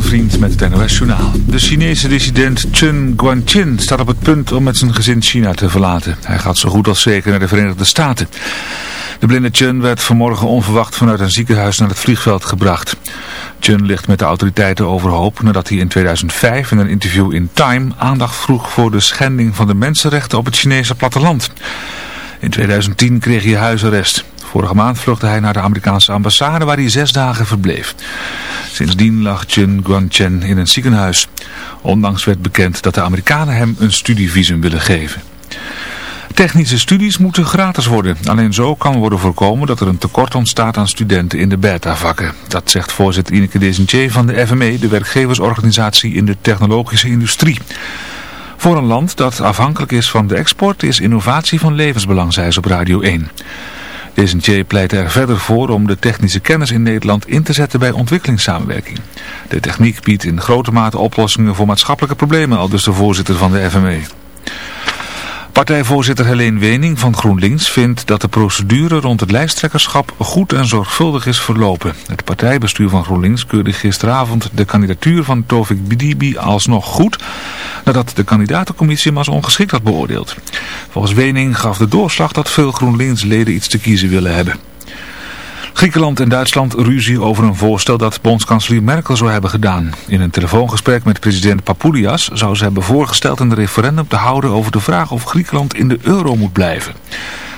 Vriend met het NOS Journaal. De Chinese dissident Chen Guangqin staat op het punt om met zijn gezin China te verlaten. Hij gaat zo goed als zeker naar de Verenigde Staten. De blinde Chen werd vanmorgen onverwacht vanuit een ziekenhuis naar het vliegveld gebracht. Chen ligt met de autoriteiten overhoop nadat hij in 2005 in een interview in Time aandacht vroeg voor de schending van de mensenrechten op het Chinese platteland. In 2010 kreeg hij huisarrest. Vorige maand vluchtte hij naar de Amerikaanse ambassade waar hij zes dagen verbleef. Sindsdien lag Chen Guangchen in een ziekenhuis. Ondanks werd bekend dat de Amerikanen hem een studievisum willen geven. Technische studies moeten gratis worden. Alleen zo kan worden voorkomen dat er een tekort ontstaat aan studenten in de beta-vakken. Dat zegt voorzitter Ineke Desentier van de FME, de werkgeversorganisatie in de technologische industrie. Voor een land dat afhankelijk is van de export is innovatie van levensbelang, zei ze op Radio 1. Desentier pleit er verder voor om de technische kennis in Nederland in te zetten bij ontwikkelingssamenwerking. De techniek biedt in grote mate oplossingen voor maatschappelijke problemen, al dus de voorzitter van de FME. Partijvoorzitter Helene Wening van GroenLinks vindt dat de procedure rond het lijsttrekkerschap goed en zorgvuldig is verlopen. Het partijbestuur van GroenLinks keurde gisteravond de kandidatuur van Tovik Bidibi alsnog goed, nadat de kandidatencommissie hem als ongeschikt had beoordeeld. Volgens Wening gaf de doorslag dat veel GroenLinks-leden iets te kiezen willen hebben. Griekenland en Duitsland ruzie over een voorstel dat bondskanselier Merkel zou hebben gedaan. In een telefoongesprek met president Papoulias zou ze hebben voorgesteld een referendum te houden over de vraag of Griekenland in de euro moet blijven.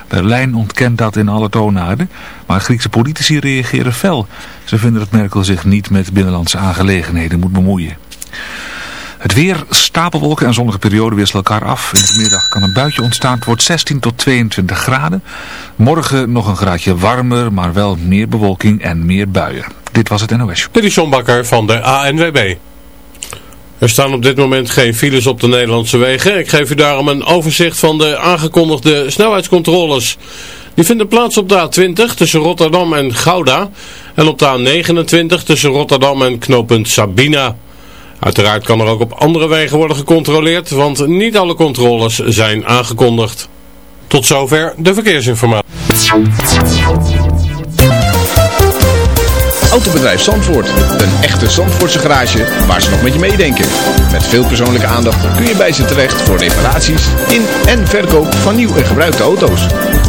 Berlijn ontkent dat in alle toonaarden, maar Griekse politici reageren fel. Ze vinden dat Merkel zich niet met binnenlandse aangelegenheden moet bemoeien. Het weer, stapelwolken en zonnige perioden wisselen elkaar af. In de middag kan een buitje ontstaan. Het wordt 16 tot 22 graden. Morgen nog een graadje warmer, maar wel meer bewolking en meer buien. Dit was het NOS. Dit is van de ANWB. Er staan op dit moment geen files op de Nederlandse wegen. Ik geef u daarom een overzicht van de aangekondigde snelheidscontroles. Die vinden plaats op de A20 tussen Rotterdam en Gouda. En op de A29 tussen Rotterdam en knooppunt Sabina. Uiteraard kan er ook op andere wegen worden gecontroleerd, want niet alle controles zijn aangekondigd. Tot zover de verkeersinformatie. Autobedrijf Zandvoort. Een echte Zandvoortse garage waar ze nog met je meedenken. Met veel persoonlijke aandacht kun je bij ze terecht voor reparaties in en verkoop van nieuw en gebruikte auto's.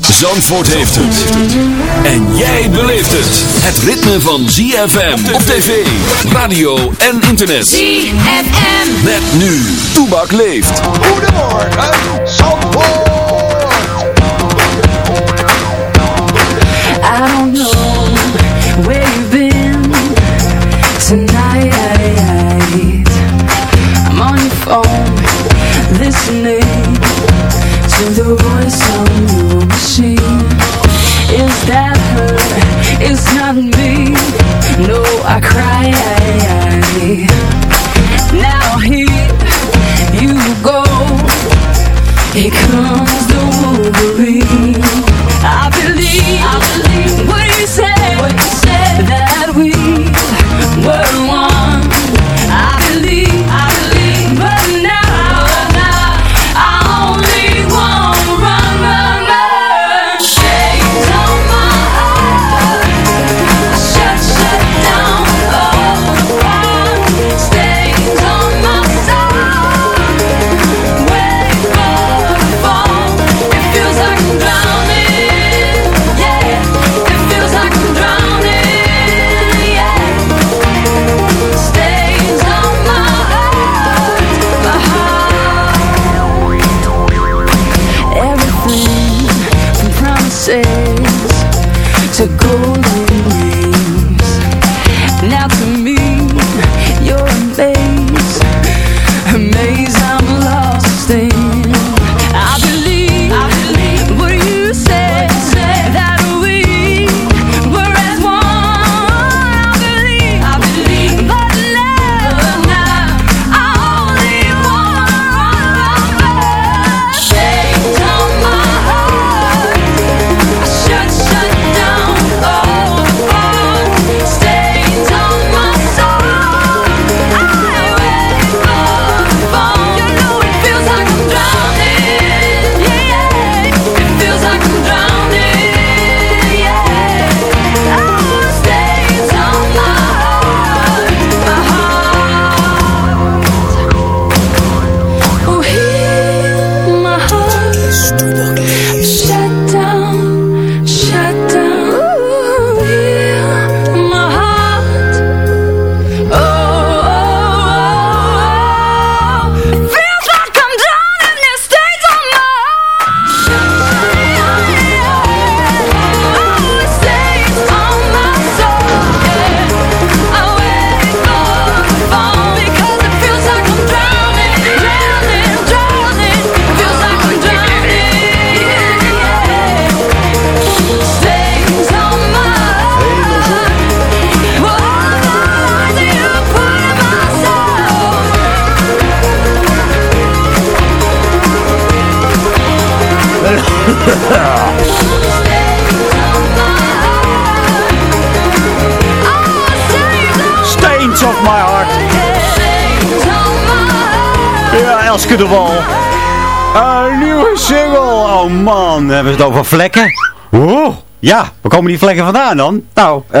Zandvoort heeft het. En jij beleeft het. Het ritme van ZFM op tv, radio en internet. ZFM. Met nu. Toebak leeft. Goedemorgen, Zandvoort. Over vlekken? Oh, ja, waar komen die vlekken vandaan dan? Nou, eh,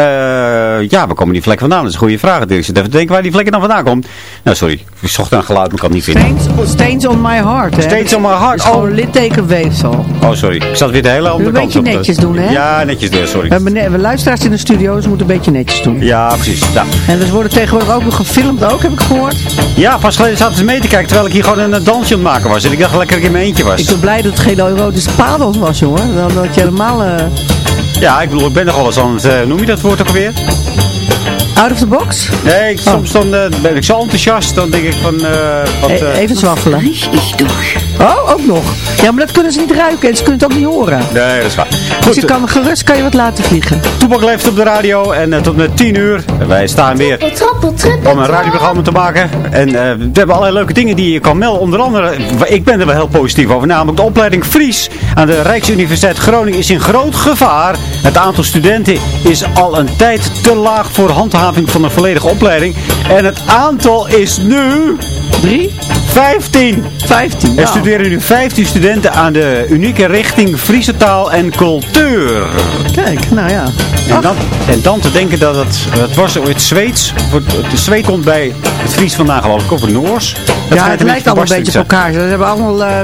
ja, waar komen die vlekken vandaan? Dat is een goede vraag. Ik zit even te denken waar die vlekken dan vandaan komen. Nou, sorry, ik zocht een geluid, maar ik kan het niet vinden. Stains, Stains on my heart, hè? Stains on my heart. Gewoon Oh. littekenweefsel. Oh, sorry. Ik zat weer de hele andere Een kant beetje op. netjes doen, hè? Ja, netjes doen, sorry. We hebben, ne- we luisteraars in de studio, dus we moeten een beetje netjes doen. Ja, precies. Nou, En we worden tegenwoordig ook nog gefilmd, ook, heb ik gehoord. ja, pas geleden zaten ze mee te kijken terwijl ik hier gewoon een dansje aan het maken was. En ik dacht lekker dat ik in mijn eentje was. Ik ben blij dat het geen erotische padels was, jongen. Dan had je helemaal eh, Ja, ik bedoel, ik ben nog wel eens aan het, noem je dat woord ook alweer? Out of the box. Nee, ik, soms dan eh, ben ik zo enthousiast, dan denk ik van, eh, wat... Eh, even zwaffelen. Oh, ook nog. Ja, maar dat kunnen ze niet ruiken en ze kunnen het ook niet horen. nee, dat is waar. Dus Goed, je kan gerust kan je wat laten vliegen. Toepak leeft op de radio en eh, tot met 10 uur. Wij staan weer om een radioprogramma te maken. En eh, we hebben allerlei leuke dingen die je kan melden. Onder andere, ik ben er wel heel positief over. Namelijk de opleiding Fries aan de Rijksuniversiteit Groningen is in groot gevaar. Het aantal studenten is al een tijd te laag voor handhaving van een volledige opleiding. En het aantal is nu... Drie? 15! 15. Er studeren nu 15 studenten aan de unieke richting Friese taal en cultuur. Kijk, nou ja. En dan, en dan te denken dat het, het was het Zweeds. Het Zweed komt bij het Fries vandaan geloof ik, of het Noors. ja, het lijkt allemaal een beetje op elkaar. Ze hebben allemaal eh,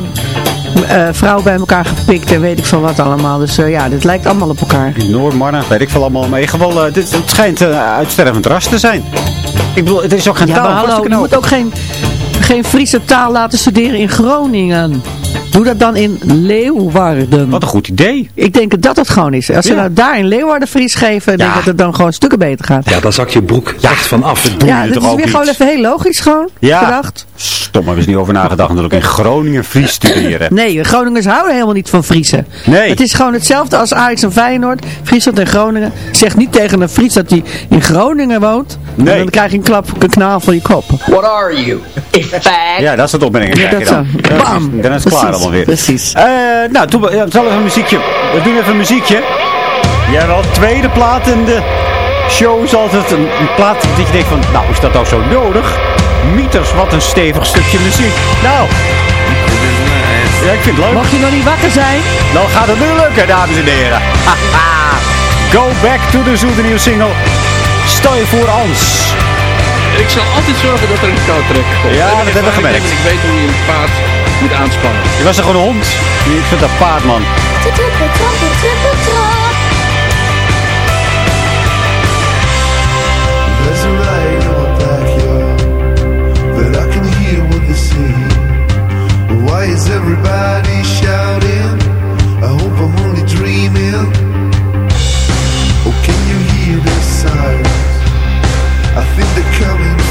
eh, vrouwen bij elkaar gepikt en weet ik veel wat allemaal. Dus eh, ja, dit lijkt allemaal op elkaar. zijn. Noor, Marna, weet ik veel allemaal. Maar in ieder geval, eh, dit, het schijnt een uitstervend ras te zijn. Ik bedoel, het is ook geen Ja, taal hallo, je moet ook geen, geen Friese taal laten studeren in Groningen. Doe dat dan in Leeuwarden. Wat een goed idee. Ik denk dat het gewoon is. Als ze Ja. nou daar in Leeuwarden Fries geven, denk ik Ja. dat het dan gewoon stukken beter gaat. Ja, dan zak je broek echt van af. Dat Ja, dat is weer niet? gewoon even heel logisch gewoon Ja. gedacht. Stom, hebben ze niet over nagedacht natuurlijk. In Groningen Fries studeren. Nee, Groningers houden helemaal niet van Friesen. Nee. Het is gewoon hetzelfde als Ajax en Feyenoord. Friesland en Groningen. Zeg niet tegen een Fries dat hij in Groningen woont. Nee. En dan krijg je een klap, een knaal van je kop. What are you? Fag? Ja, dat is het opmerking. Ja, dat dan. zo. Bam. Dan is het klaar allemaal weer. precies. Eh, nou, toen, ja, zal even een muziekje. We doen even een muziekje. Jij wel tweede plaat in de show is altijd een, een plaat dat je denkt van, nou is dat nou zo nodig? Mieters, wat een stevig stukje muziek. Nou, ja, ik vind het leuk. Mag je nog niet wakker zijn? Dan gaat het nu lukken, dames en heren. Haha. Go back to the Zoo, de nieuwe single. Stel je voor Ans. Ik zal altijd zorgen dat er een touwtrek komt. Ja, dat ben hebben we gemerkt. Ik weet hoe je een paard moet aanspannen. Je was er gewoon een hond. Ik vind dat paard, man. Is everybody shouting? I hope I'm only dreaming. Oh, can you hear the sirens? I think they're coming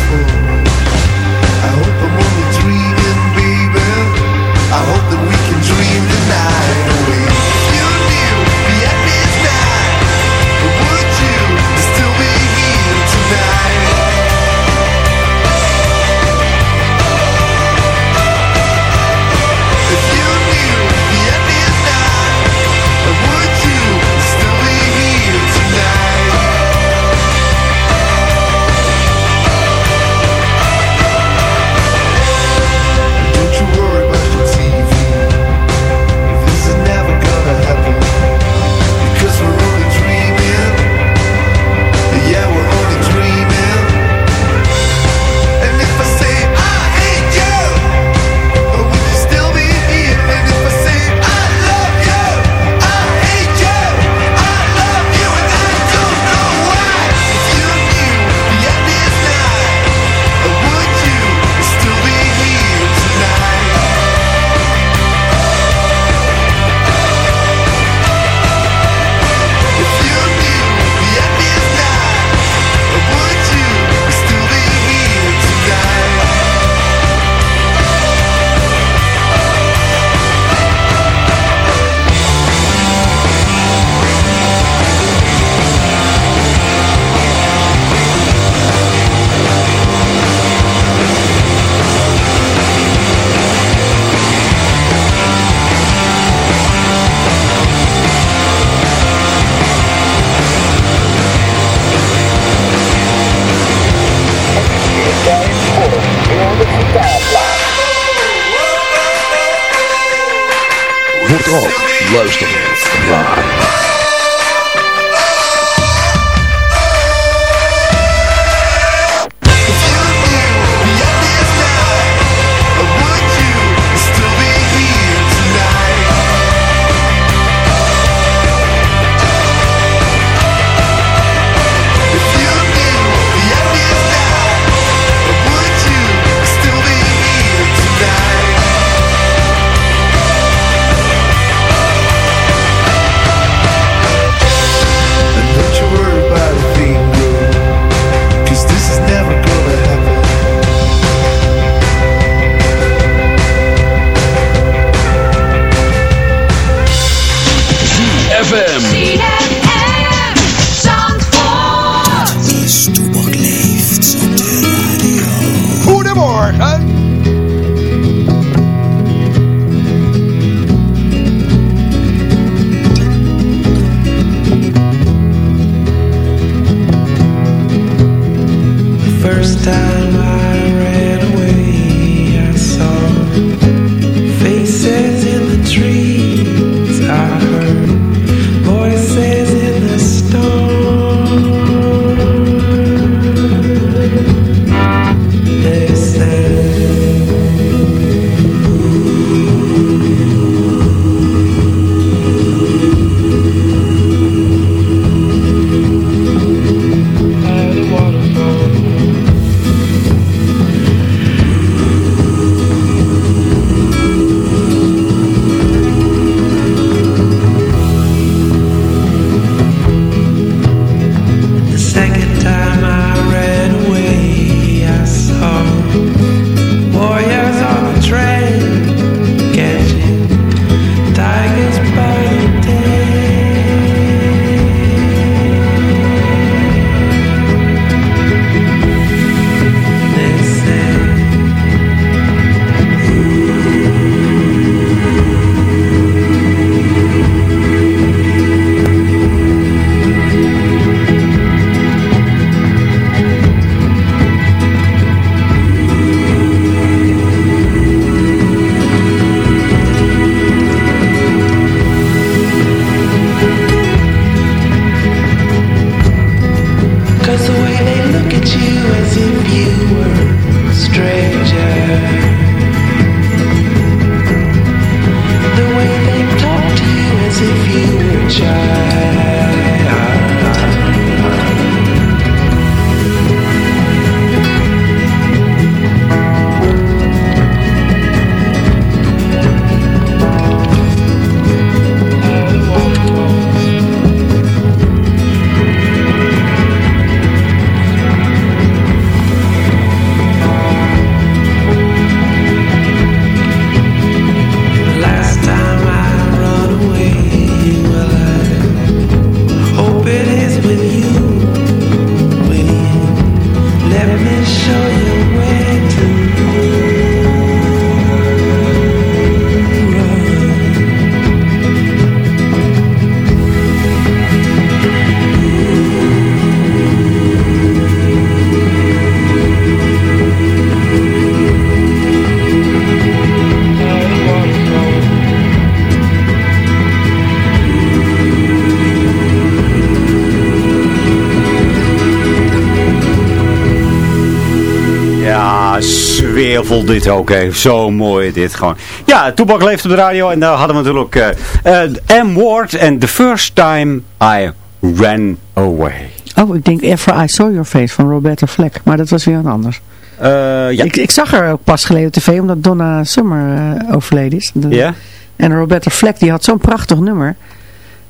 sfeervol dit ook, hè. Zo mooi dit gewoon. Ja, Toebak leeft op de radio en daar hadden we natuurlijk eh, eh, M. Ward en The First Time I Ran Away. Oh, ik denk Ever I Saw Your Face van Roberta Fleck. Maar dat was weer een ander. Eh, ja. Ik, ik zag haar ook pas geleden op tv, omdat Donna Summer overleden is. Ja? En Roberta Fleck, die had zo'n prachtig nummer.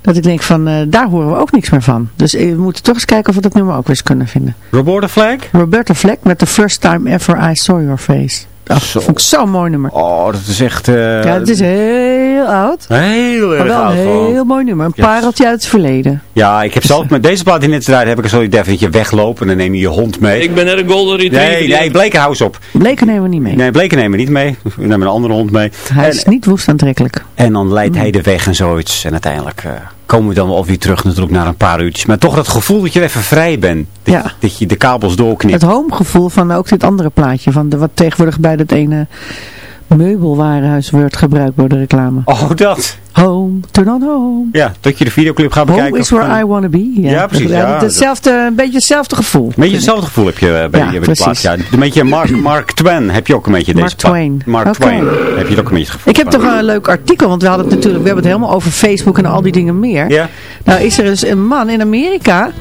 Dat ik denk van, eh, daar horen we ook niks meer van. Dus eh, we moeten toch eens kijken of we dat nummer ook weer eens kunnen vinden. Roberta Flack? Roberta Fleck met The First Time Ever I Saw Your Face. Dat Zo. vond ik zo'n mooi nummer. Oh, dat is echt... eh, ja, het is heel oud. Heel Maar erg wel oud een gewoon. heel mooi nummer. Een Ja. pareltje uit het verleden. Ja, ik heb zelf met deze plaat die net draait, heb ik zo idee van dat je weglopen en dan neem je je hond mee. Ik ben net een golden retriever. Nee, nee, Bleken, hou op. Bleken nemen we niet mee. Nee, Bleken nemen we niet mee. We nemen een andere hond mee. Hij En- is niet woest aantrekkelijk. En dan leidt hij de weg en zoiets. En uiteindelijk eh, komen we dan wel weer terug natuurlijk naar een paar uurtjes. Maar toch dat gevoel dat je even vrij bent. Dat, Ja. dat je de kabels doorknipt. Het homegevoel van ook dit andere plaatje. Van de, wat tegenwoordig bij dat ene meubelwarenhuis wordt gebruikt door de reclame. Oh, dat. Home, turn on home. Ja, dat je de videoclip gaat Home bekijken. is of where van- I wanna be. Ja, Ja, precies, ja. hetzelfde, een beetje hetzelfde gevoel. Een beetje hetzelfde gevoel heb je eh, bij, Ja, je bij de precies. plaats. Ja, een beetje Mark, Mark Twain heb je ook een beetje Mark deze. Twain. Mark. Twain heb je ook een beetje gevoel Ik heb van. toch een leuk artikel, want we hadden het natuurlijk, we hebben het helemaal over Facebook en al die dingen meer. Ja. Nou is er dus een man in Amerika,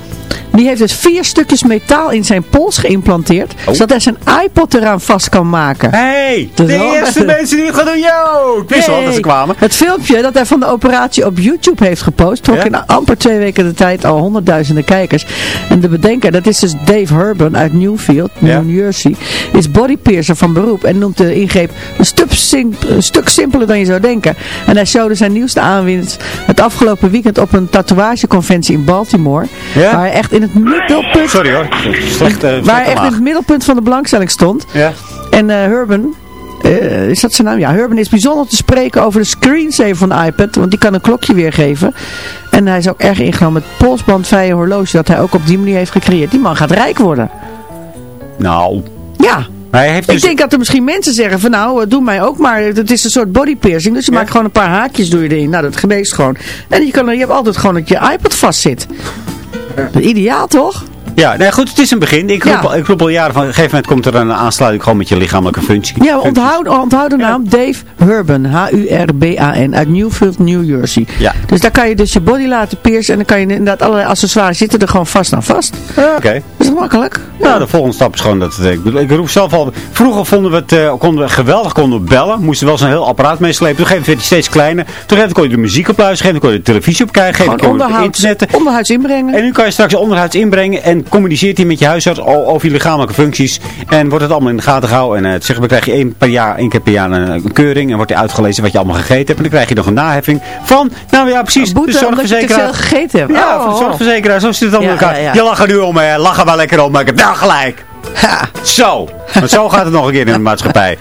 die heeft dus vier stukjes metaal in zijn pols geïmplanteerd, Oh. zodat hij zijn iPod eraan vast kan maken. Hey, Dat de eerste mensen die het gaan doen, yo! Ik wist dat ze kwamen. Het filmpje dat hij van de operatie op YouTube heeft gepost, trok Ja? in amper twee weken de tijd al honderdduizenden kijkers. En de bedenker, dat is dus Dave Herban uit Newfield, Ja? New Jersey, is bodypiercer van beroep en noemt de ingreep een stuk, sim- een stuk simpeler dan je zou denken. En hij showde zijn nieuwste aanwinst het afgelopen weekend op een tatoeageconventie in Baltimore, Ja? waar hij echt in het middelpunt, Sorry hoor, slecht, eh, waar echt in het middelpunt van de belangstelling stond. Ja. En Herben, eh, is dat zijn naam? Ja, Herben is bijzonder te spreken over de screensaver van de iPad, want die kan een klokje weergeven. En hij is ook erg ingenomen met polsbandvrije horloge dat hij ook op die manier heeft gecreëerd. Die man gaat rijk worden. Nou, Ja. hij heeft Ik dus... denk dat er misschien mensen zeggen van nou, doe mij ook maar. Het is een soort bodypiercing. Dus je maakt gewoon een paar haakjes doe je erin. Nou, dat geneest gewoon. En je, kan, je hebt altijd gewoon dat je iPad vast zit. Ideaal toch? Ja, nee, goed, het is een begin. Ik roep, Ja. al, ik roep al jaren van, op een gegeven moment komt er een aansluiting gewoon met je lichamelijke functie. Ja, onthoud, onthoud de naam Dave Herban. H-U-R-B-A-N. Uit Newfield, New Jersey. Ja. Dus daar kan je dus je body laten piercen. En dan kan je inderdaad allerlei accessoires zitten er gewoon vast aan vast. Oké. Dat is makkelijk. Nou, de volgende stap is gewoon dat het, ik, ik roep zelf al, vroeger vonden we het, eh, konden we geweldig konden we bellen, moesten wel zo'n heel apparaat meeslepen. Toen werd hij steeds kleiner. Toen kon je de muziek op luisteren, kon je de televisie op kijken, kon je onderhuids, internet. onderhuids inbrengen. En nu kan je straks onderhuids inbrengen en communiceert hij met je huisarts over je lichamelijke functies. En wordt het allemaal in de gaten gehouden. En eh, zeg maar, krijg je één, per jaar, één keer per jaar een, keuring. En wordt er uitgelezen wat je allemaal gegeten hebt. En dan krijg je nog een naheffing van, nou ja precies, Boete de je zorgverzekeraar. veel gegeten hebt. Ja, Oh, voor de zorgverzekeraar. Zo zit het allemaal in Ja, elkaar. ja, ja. Je lacht er nu om, hè. Lach er wel lekker om. Maar ik heb nou gelijk. Ha. Zo. Want zo gaat het nog een keer in de maatschappij.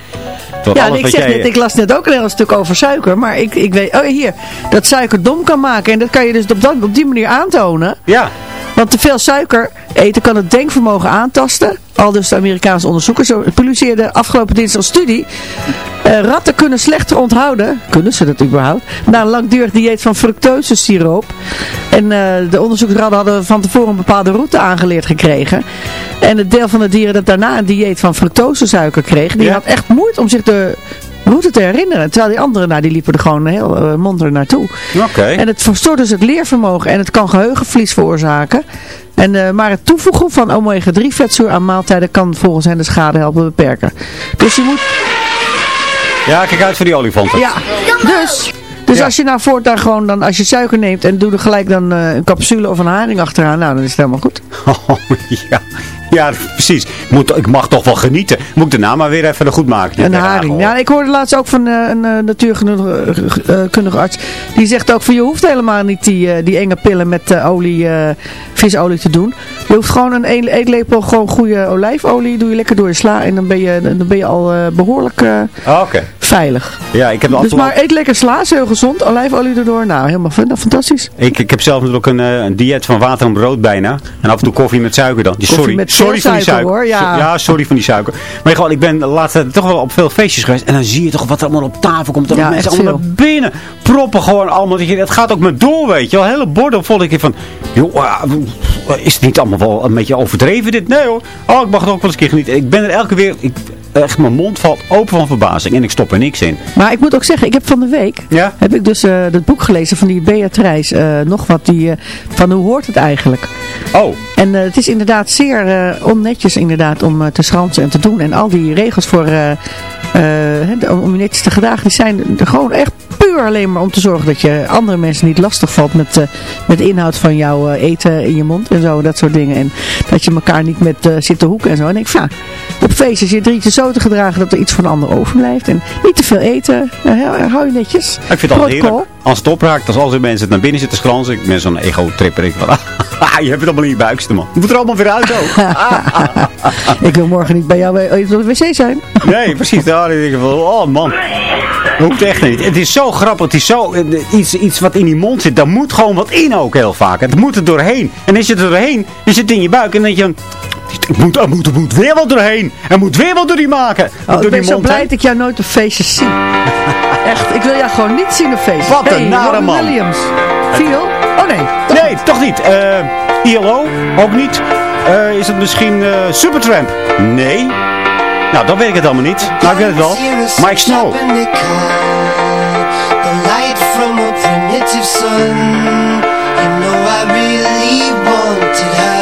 Tot Ja, ik zeg jij- net, ik las net ook een heel stuk over suiker. Maar ik, ik weet, oh hier, dat suiker dom kan maken. En dat kan je dus op, dat, op die manier aantonen. Ja. Want te veel suiker eten kan het denkvermogen aantasten. Al dus de Amerikaanse onderzoekers Zo publiceerden afgelopen dinsdag een studie. Eh, ratten kunnen slechter onthouden, kunnen ze dat überhaupt, na een langdurig dieet van fructosesiroop. En eh, de onderzoekers hadden van tevoren een bepaalde route aangeleerd gekregen. En het deel van de dieren dat daarna een dieet van fructosesuiker kreeg, die Ja. had echt moeite om zich de route te herinneren. Terwijl die anderen, nou, die liepen er gewoon heel uh, monter naartoe. Oké. En het verstoort dus het leervermogen en het kan geheugenverlies veroorzaken. En, eh, maar het toevoegen van omega-3 vetzuur aan maaltijden kan volgens hen de schade helpen beperken. Dus je moet, Ja, kijk uit voor die olifanten. ja, dus... Dus als je nou voortaan gewoon dan, als je suiker neemt en doe er gelijk dan eh, een capsule of een haring achteraan, nou dan is het helemaal goed. Oh, ja. ja, precies. Ik, moet, ik mag toch wel genieten. Moet ik daarna maar weer even goed maken. Een haring. Ja, ik hoorde laatst ook van eh, een eh, natuurkundige arts. Die zegt ook van je hoeft helemaal niet die, die enge pillen met olie, visolie te doen. Je hoeft gewoon een eet- eetlepel gewoon goede olijfolie. Doe je lekker door je sla en dan ben je, dan ben je al eh, behoorlijk eh, Oh, Oké. Veilig. Ja, ik heb de Dus afgelopen... maar eet lekker sla, is heel gezond. Olijfolie erdoor. Nou, helemaal fan- fantastisch. Ik, ik heb zelf natuurlijk een, eh, een dieet van water en brood bijna. En af en toe koffie met suiker dan. Koffie sorry, met sorry voor die suiker, hoor, ja. So- sorry van die suiker. Maar gewoon, ik ben tijd toch wel op veel feestjes geweest. En dan zie je toch wat er allemaal op tafel komt. Dat Ja, mensen allemaal naar binnen proppen gewoon allemaal. Dat Het gaat ook met door, weet je wel. Hele borden vol. Ik van, joh, ah, is het niet allemaal wel een beetje overdreven dit? Nee hoor. Oh, ik mag het ook wel eens een keer genieten. Ik ben er elke weer... Ik, echt, mijn mond valt open van verbazing. En ik stop er niks in. Maar ik moet ook zeggen, ik heb van de week Ja? heb ik dus eh dat boek gelezen van die Beatrice. eh, nog wat die, eh, van hoe hoort het eigenlijk? Oh, En eh, het is inderdaad zeer eh, onnetjes inderdaad om eh, te schransen en te doen. En al die regels voor, eh, eh, om je netjes te gedragen, die zijn er gewoon echt puur alleen maar om te zorgen dat je andere mensen niet lastig valt met, eh, met de inhoud van jouw eh, eten in je mond en zo, dat soort dingen. En dat je elkaar niet met eh zit te hoeken en zo. En ik ja, op feestjes je drietje zo te gedragen dat er iets van de ander overblijft. En niet te veel eten, eh, hou- je netjes. ik vind het Protocol. heerlijk. Als het opraakt, als al die mensen het naar binnen zitten schransen. Ik ben zo'n ego-tripper. Ik van, ah, je hebt het allemaal in je buikste, man. Je moet er allemaal weer uit ook. Ik wil morgen niet bij jou bij- even op de wc zijn. Nee, precies. Daar denk ik van, oh man. Dat hoeft echt niet. Het is zo grappig. Het is zo, eh, iets, iets wat in die mond zit. Daar moet gewoon wat in ook heel vaak. Het moet er doorheen. En als je er doorheen, zit in je buik. En dan denk je, het ik moet, er moet, er moet weer wat doorheen. Er moet weer wat door die maken. Oh, door ik ben die zo mond blij heen. dat ik jou nooit op feestjes zie. Echt, ik wil jou gewoon niet zien op feestjes. Wat een hey, nare man. Williams. Viel? Oh nee. Nee, toch niet. Eh ILO? Ook niet. Eh, is het misschien eh, Supertramp? Nee. Nou, dan weet ik het allemaal niet. Nou, ik weet het wel. Mike Snow. The light from a primitive sun. You know I really wanted her.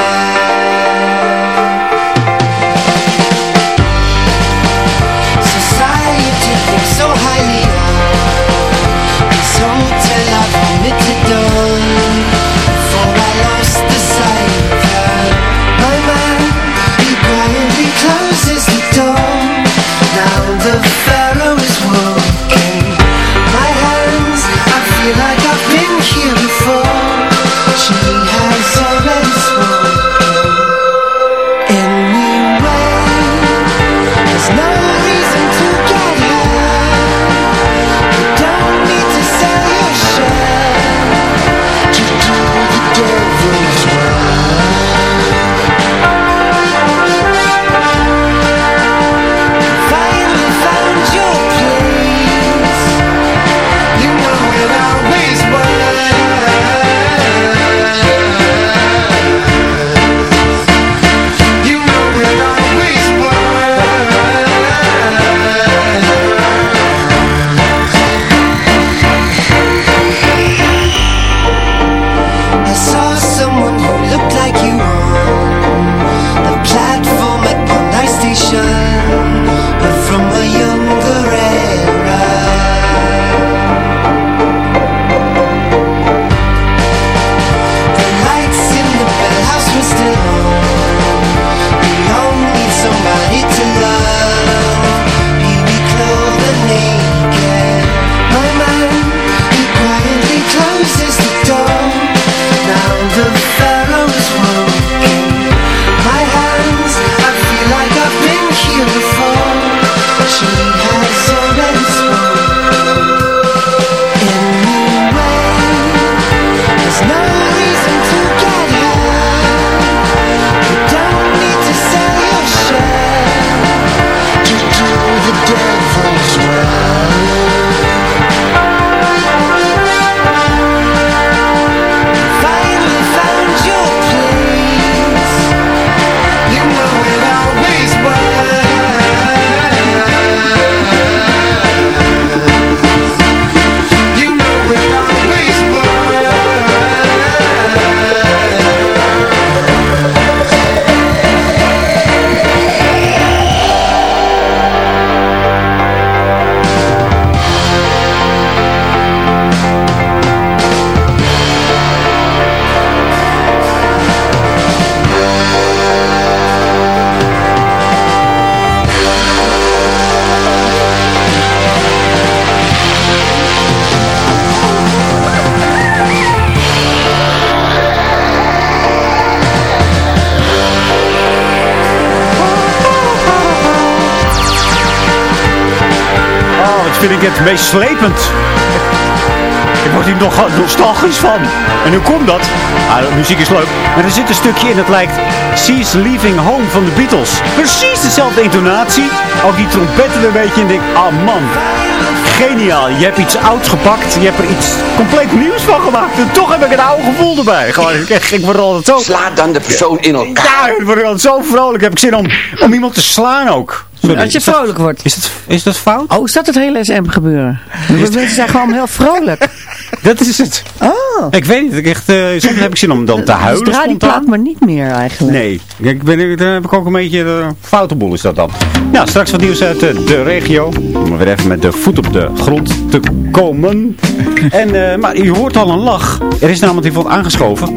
Vind ik word hier nog nostalgisch van. En hoe komt dat? Ah, de muziek is leuk. Maar er zit een stukje in dat lijkt She's Leaving Home van de Beatles. Precies dezelfde intonatie. Ook die trompetten een beetje. En denk, ah man, geniaal. Je hebt iets ouds gepakt. Je hebt er iets compleet nieuws van gemaakt. En toch heb ik een oude gevoel erbij. Gewoon, ik, echt, ik word altijd zo... Slaat dan de persoon in elkaar. Ja, ik word altijd zo vrolijk. Heb ik zin om, om iemand te slaan ook. Sorry, Als je dat- vrolijk wordt. Is dat, is dat fout? Oh, is dat het hele SM gebeuren? Mensen zijn gewoon heel vrolijk. Dat is het. Oh. Ik weet niet. Ik echt, eh, soms heb ik zin om dan te huilen. Dus draai die plaat maar niet meer eigenlijk. Nee, ik ben, dan heb ik ook een beetje de foute boel is dat dan. Ja, straks wat nieuws uit eh, de regio. Om weer even met de voet op de grond te komen. En, eh, maar je hoort al een lach. Er is namelijk iemand aangeschoven.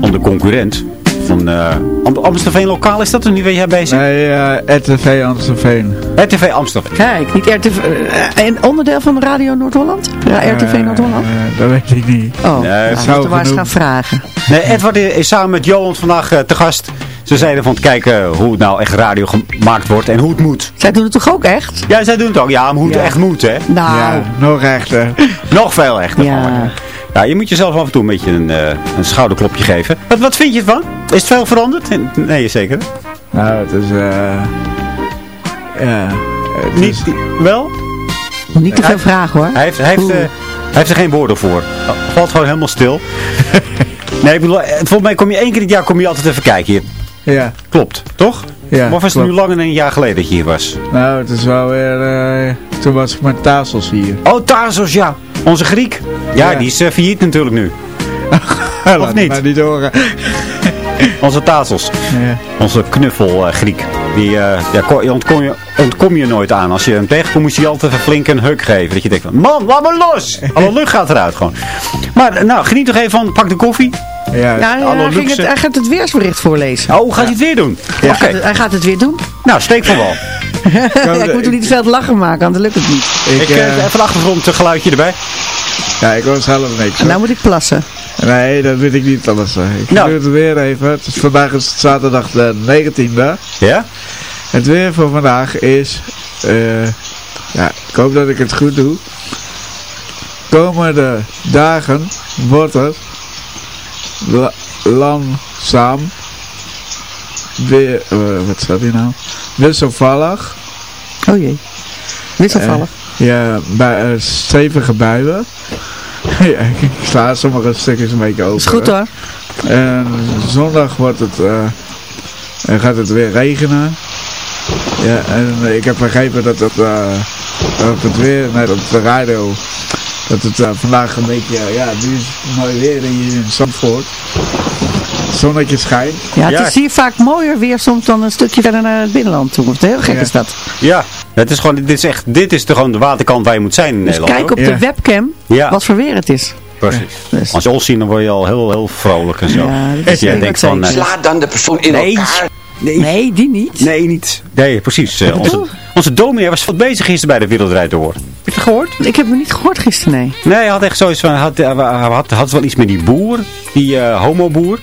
Om de concurrent. Van eh Am- Amstelveen Lokaal, is dat er niet? Ben jij bezig? Nee, eh RTV Amstelveen. RTV Amstelveen. Kijk, niet RTV, eh, een onderdeel van Radio Noord-Holland? Ja, RTV Noord-Holland? Eh, dat weet ik niet. Oh, Nee, nou, we zou moeten maar eens gaan vragen. Nee, Edward is samen met Johan vandaag eh, te gast. Ze zeiden van te kijken hoe het nou echt radio gemaakt wordt en hoe het moet. Zij doen het toch ook echt? Ja, zij doen het ook. Ja, maar hoe het Ja. echt moet, hè? Nou, Ja, nog echter. Nog veel echter. Ja. Ja, je moet jezelf af en toe een beetje een, eh, een schouderklopje geven. Wat, wat vind je ervan? Is het veel veranderd? Nee, zeker. Nou, het is, eh... ja... het Niet, is- wel? Niet te veel vragen hoor. Hij heeft, hij heeft, eh, hij heeft er geen woorden voor. Hij valt gewoon helemaal stil. nee, ik bedoel, eh, volgens mij kom je één keer dit jaar kom je altijd even kijken hier. Ja, Klopt, toch? ja. of was het klopt. nu langer dan een jaar geleden dat je hier was? Nou, het is wel weer... eh, toen was ik met Tazels hier. Oh, Tarsos, ja. Onze Griek. Ja, Ja. die is uh, failliet natuurlijk nu. Laat niet? Maar niet horen. Onze Tazels. Ja. Onze knuffel eh, Griek. Die, eh, ja, ontkom, je, ontkom je nooit aan. Als je hem tegenkomt, moet je je altijd even flink een huk geven. Dat je denkt van, man, laat me los. Alle lucht gaat eruit gewoon. Maar nou, geniet nog even van, pak de koffie. Ja, Ja, alle hij, ging het, hij gaat het weersbericht voorlezen. Oh, gaat hij het weer doen? Hij, Oké, gaat het, hij gaat het weer doen. nou, steek van wel. ik moet hem niet te veel te lachen maken, anders lukt het niet. ik, Ik, eh, even een achtergrondgeluidje erbij. ja, ik was zelf niks. En hoor. nou moet ik plassen. Nee, dat weet ik niet alles. eh. Ik Nou. doe het weer even. Het is, vandaag is het zaterdag de 19e. Ja? Het weer voor vandaag is... eh, ja, ik hoop dat ik het goed doe. Komende dagen wordt het la- langzaam weer... eh, wat staat hier nou? Wisselvallig. Oh jee. Wisselvallig. Eh, ja, bij eh, stevige buien. ja, ik sla sommige stukjes een beetje over. is goed hoor. En zondag wordt het, en gaat het weer regenen. Ja, en ik heb begrepen dat het op het weer, net op de radio, dat het vandaag een beetje, ja, nu is het mooi weer hier in Zandvoort. Zonnetje schijnt. Ja, het Ja. is hier vaak mooier weer soms dan een stukje verder naar het binnenland toe. Of heel gek Ja. is dat. Ja. Het is gewoon, dit is echt, dit is de, gewoon de waterkant waar je moet zijn in Dus Nederland. kijk op Ja. de webcam Ja. wat voor weer het is. Precies. Dus. Als je ons ziet, dan word je al heel, heel vrolijk en zo. Ja, dat is Dus jij niet denkt wat van... zeker. eh, Sla dan de persoon in Nee. elkaar. Nee, Nee, die niet. nee, niet. Nee, precies. Eh, onze, onze dominee was wat bezig gisteren bij de Wereldrijd Door. Heb je het gehoord? Ik heb hem niet gehoord gisteren, nee. Nee, hij had echt zoiets van, hij had, hij had, had wel iets met die boer, die eh homoboer.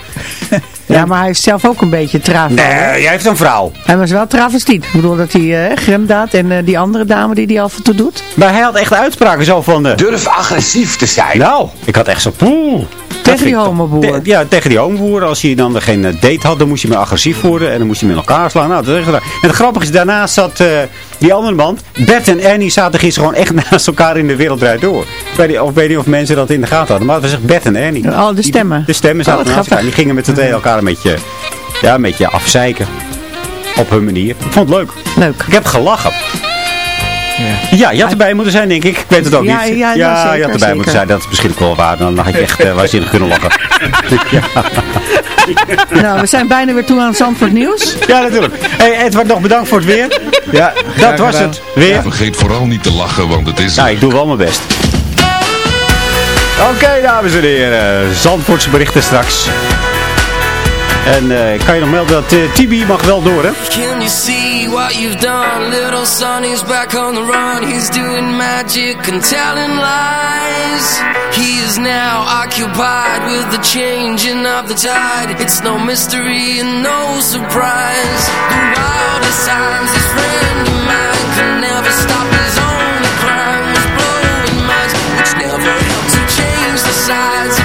Ja, maar hij is zelf ook een beetje traaf. Nee, jij heeft een vrouw. Hij was wel travestiet. Ik bedoel dat hij eh Gremdaad en eh, die andere dame die hij af en toe doet. Maar hij had echt uitspraken zo van, eh, Durf agressief te zijn. nou, ik had echt zo, poeh. Tegen die homoboer. Te- ja, tegen die homoboer. Als hij dan geen date had, dan moest hij meer agressief worden. En dan moest hij met elkaar slaan. Nou, dat is. En het grappige is, daarnaast zat eh, die andere man. Bert en Ernie zaten gisteren gewoon echt naast elkaar in de wereldrijd door. Ik weet niet, of, ik weet niet of mensen dat in de gaten hadden. Maar het was echt Bert en Ernie. Oh, de Die- stemmen. de stemmen zaten Oh, naast elkaar. grappig. Die gingen met z'n tweeën elkaar een beetje, ja, een beetje afzeiken. Op hun manier. Ik vond het leuk. Leuk. Ik heb gelachen. Ja, je had erbij moeten zijn, denk ik. Ik weet het ook Ja, niet. ja, ja, je zeker, had erbij zeker. moeten zijn. Dat is misschien ook wel waar. Dan had je echt uh, waanzinnig kunnen lachen. Nou, we zijn bijna weer toe aan Zandvoort Nieuws. Ja, natuurlijk. Hey, Edward, nog bedankt voor het weer. Ja, Dat was het. Weer. Vergeet vooral niet te lachen, want het is... Nou, ik doe wel mijn best. Oké, dames en heren. Zandvoortse berichten straks. En eh, kan je nog melden dat uh, Tibi mag wel door, hè? Can you see what you've done? Little Sonny's back on the run. He's doing magic and telling lies. He is now occupied with the changing of the tide. It's no mystery and no surprise. The wildest times, his friend of mine could never stop his own crime. Blowing minds, which never helped to change the sides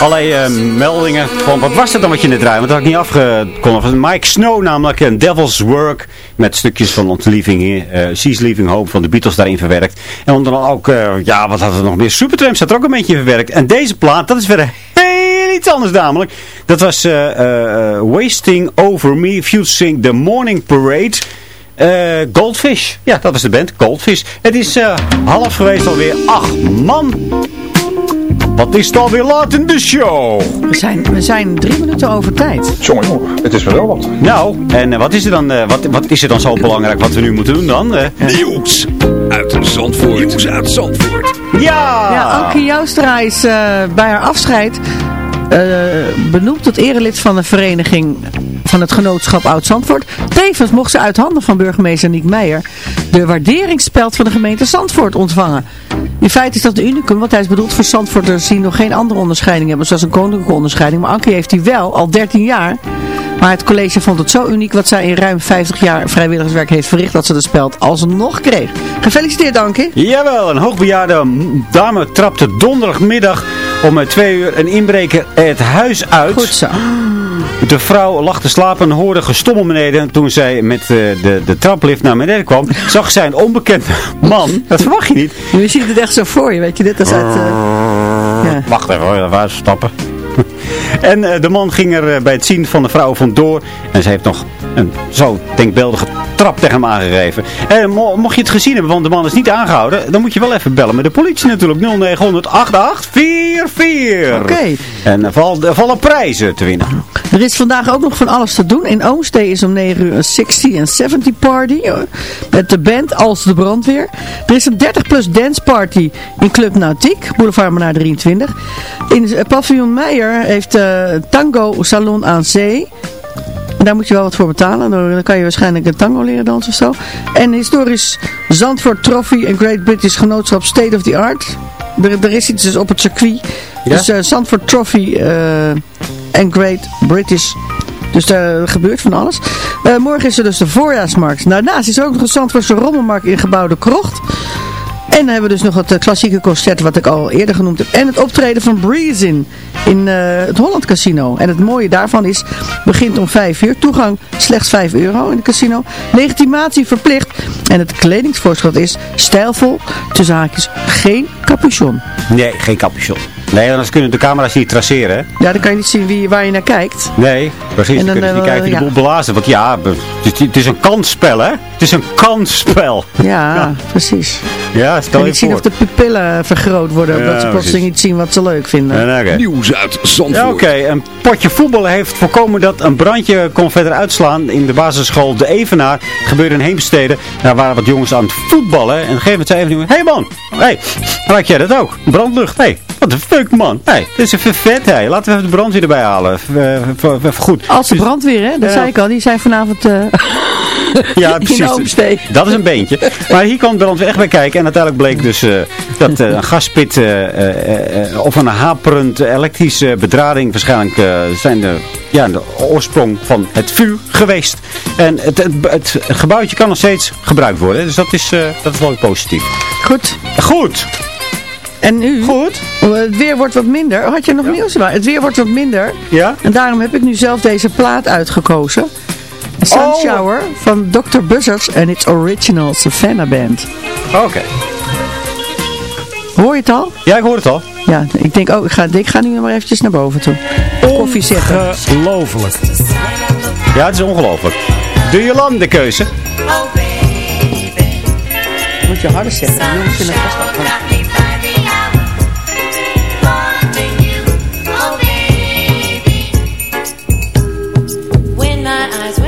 allerlei eh, meldingen van wat was dat dan wat je net draaide? Want dat had ik niet afgekondigd. Mike Snow namelijk, een Devil's Work met stukjes van Ons Leaving, eh She's Leaving Home van de Beatles daarin verwerkt. En onder ook, eh, ja wat had er nog meer? Supertramp staat er ook een beetje in verwerkt. En deze plaat, dat is weer heel iets anders namelijk. Dat was eh, eh, eh, Wasting Over Me, Fusing The Morning Parade. Eh, Goldfish. Ja, dat is de band. Goldfish. Het is eh, half geweest alweer. Ach, man. Wat is het alweer laat in de show? We zijn, we zijn drie minuten over tijd. Jongen, jongen. Het is wel wat. Nou, en eh, wat, is er dan, eh, wat, wat is er dan zo belangrijk wat we nu moeten doen dan? Eh, Nieuws uit Zandvoort. Nieuws uit Zandvoort. Ja! Ja, Ankie Joustra is eh, bij haar afscheid eh, benoemd tot erelid van de vereniging van het genootschap Oud-Zandvoort. Tevens mocht ze uit handen van burgemeester Niek Meijer de waarderingspeld van de gemeente Zandvoort ontvangen. In feite is dat een unicum, want hij is bedoeld voor Zandvoorters die nog geen andere onderscheiding hebben, zoals een koninklijke onderscheiding. Maar Ankie heeft die wel, al 13 jaar. Maar het college vond het zo uniek wat zij in ruim 50 jaar vrijwilligerswerk heeft verricht, dat ze de speld alsnog kreeg. Gefeliciteerd Ankie. Jawel, een hoogbejaarde dame trapte donderdagmiddag om eh, twee uur een inbreker het huis uit. Goed zo. De vrouw lag te slapen en hoorde gestommel beneden. Toen zij met eh, de, de traplift naar beneden kwam, zag zij een onbekende man. Dat verwacht je niet. Je ziet het echt zo voor je, weet je, dit is uit... eh, ja. Wacht even hoor, waar stappen? En eh, de man ging er eh, bij het zien van de vrouw vandoor. En ze heeft nog een zo denkbeeldige trap tegen hem aangegeven. En mo- mocht je het gezien hebben, want de man is niet aangehouden. Dan moet je wel even bellen met de politie natuurlijk. 0900 8844. Oké. En er val- er vallen prijzen te winnen. Er is vandaag ook nog van alles te doen. In Oomstee is om 9 uur een 60 en 70 party. eh, Met de band als de brandweer. Er is een 30 plus dance party in Club Nautiek. Boulevard Menaar 23. In eh, Paviljoen Meijer heeft eh, Tango Salon aan Zee. En daar moet je wel wat voor betalen. Dan kan je waarschijnlijk een tango leren dansen of zo. En historisch Zandvoort Trophy en Great British Genootschap State of the Art. Er, er is iets dus op het circuit. Ja? Dus eh, Zandvoort Trophy eh, en Great British. Dus daar gebeurt van alles. Eh, morgen is er dus de voorjaarsmarkt. Daarnaast is er ook nog een Zandvoortse rommelmarkt in gebouwde krocht. En dan hebben we dus nog het eh, klassieke concert wat ik al eerder genoemd heb. En het optreden van Breezin in eh, het Holland Casino. En het mooie daarvan is, begint om 5 uur. Toegang slechts 5 euro in het casino. Legitimatie verplicht. En het kledingsvoorschot is stijlvol, tussen haakjes, geen capuchon. Nee, geen capuchon. Nee, anders kunnen de camera's niet traceren. hè? Ja, dan kan je niet zien wie, waar je naar kijkt. Nee, precies. En Dan dan, kunnen ze niet eh, kijken die ja. boel blazen. Want ja, het, het is een kansspel, hè? Het is een kansspel. Ja, precies. Ja, stel je niet zien of de pupillen vergroot worden. Ja, omdat ze plotseling niet zien wat ze leuk vinden. Nieuws uit Zandvoort. Ja, oké. Een potje voetballen heeft voorkomen dat een brandje kon verder uitslaan in de basisschool De Evenaar. Het gebeurde in Heemstede. Daar waren wat jongens aan het voetballen. En op een gegeven moment zei jongen, hé hey man, hey, raak jij dat ook? Brandlucht, hé. Hey, wat de fuck man. Hé, hey, dit is even vet, hé. Laten we even de brandweer erbij halen. Even, even- even goed. Als de brandweer, hè? Dat zei ik al. Die zijn vanavond eh Ja, precies. Dat is een beentje. Maar hier kwam de brandweer echt bij kijken. En uiteindelijk bleek dus eh, dat eh, een gaspit eh, eh, eh, of een haperend elektrische bedrading waarschijnlijk eh, zijn de, ja, de oorsprong van het vuur geweest. En het, het, het gebouwtje kan nog steeds gebruikt worden. Dus dat is, eh, dat is wel positief. Goed. Goed. En nu? Goed. Het weer wordt wat minder. Had je nog nieuws? Maar het weer wordt wat minder. Ja? En daarom heb ik nu zelf deze plaat uitgekozen. Oh. Sunshower van Dr. Buzzards en its original Savannah Band. Oké. Hoor je het al? Ja, ik hoor het al. Ja, ik denk, oh, ik ga, ik ga nu maar eventjes naar boven toe. Koffie zetten. Ongelooflijk. Ja, het is ongelooflijk. De Jolande keuze. Moet je harder zeggen. De jongens vinden het vast my eyes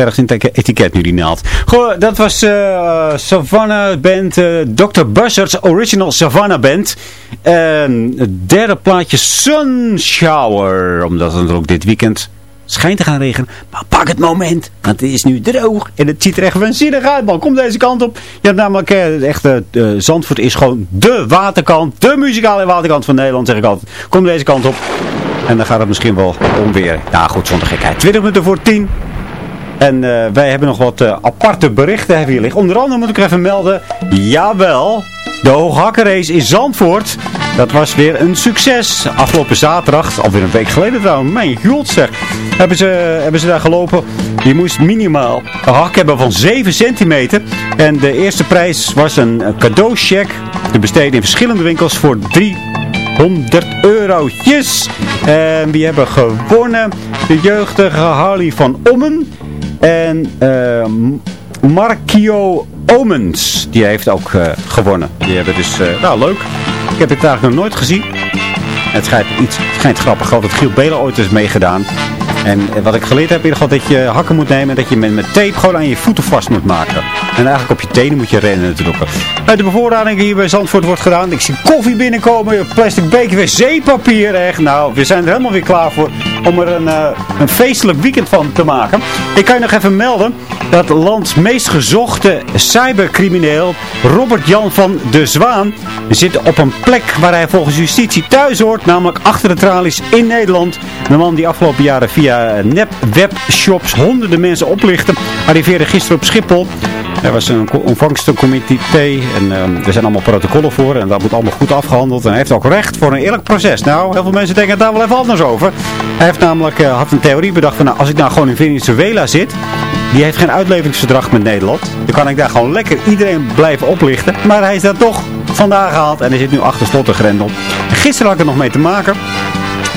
ergens in het etiket nu die naald. Goh, dat was eh Savannah Band, eh, Dr. Buzzard's Original Savannah Band. En het derde plaatje Sun Shower. Omdat het ook dit weekend schijnt te gaan regenen. Maar pak het moment, want het is nu droog. En het ziet er echt waanzinnig uit, man. Kom deze kant op. Je hebt namelijk, eh, echt, eh, Zandvoort is gewoon de waterkant. De muzikale waterkant van Nederland, zeg ik altijd. Kom deze kant op. En dan gaat het misschien wel om weer. Ja, goed, zonder gekheid. 20 minuten voor 10. En eh, wij hebben nog wat eh, aparte berichten hier liggen. Onder andere moet ik even melden. Jawel, de Hooghakkenrace in Zandvoort. Dat was weer een succes. Afgelopen zaterdag, alweer een week geleden trouwens. Mijn god zeg. Hebben ze, hebben ze daar gelopen. Je moest minimaal een hak hebben van 7 centimeter. En de eerste prijs was een cadeaucheck. Te besteden in verschillende winkels voor 300 eurotjes. En wie hebben gewonnen? De jeugdige Harley van Ommen. En eh, Markio Omens, die heeft ook eh, gewonnen. Die hebben dus, eh, nou leuk. Ik heb het eigenlijk nog nooit gezien. Het schijnt, iets, het schijnt grappig dat Giel Belen ooit is meegedaan. En wat ik geleerd heb geval dat je hakken moet nemen en dat je met, met tape gewoon aan je voeten vast moet maken. En eigenlijk op je tenen moet je rennen natuurlijk. Uh, de bevoorrading hier bij Zandvoort wordt gedaan. Ik zie koffie binnenkomen, plastic beker, wc-papier echt. Nou, we zijn er helemaal weer klaar voor om er een, eh, een feestelijk weekend van te maken. Ik kan je nog even melden dat lands meest gezochte cybercrimineel Robert Jan van de Zwaan zit op een plek waar hij volgens justitie thuis hoort, namelijk achter de tralies in Nederland. De man die afgelopen jaren via nep-webshops honderden mensen oplichtte, arriveerde gisteren op Schiphol. Er was een ontvangstencomité en ehm, er zijn allemaal protocollen voor en dat moet allemaal goed afgehandeld. En hij heeft ook recht voor een eerlijk proces. Nou, heel veel mensen denken daar wel even anders over. Hij heeft namelijk, eh, had een theorie bedacht van nou, als ik nou gewoon in Venezuela zit, die heeft geen uitleveringsverdrag met Nederland. Dan kan ik daar gewoon lekker iedereen blijven oplichten. Maar hij is daar toch vandaag gehaald en hij zit nu achter slot en grendel. Gisteren had ik er nog mee te maken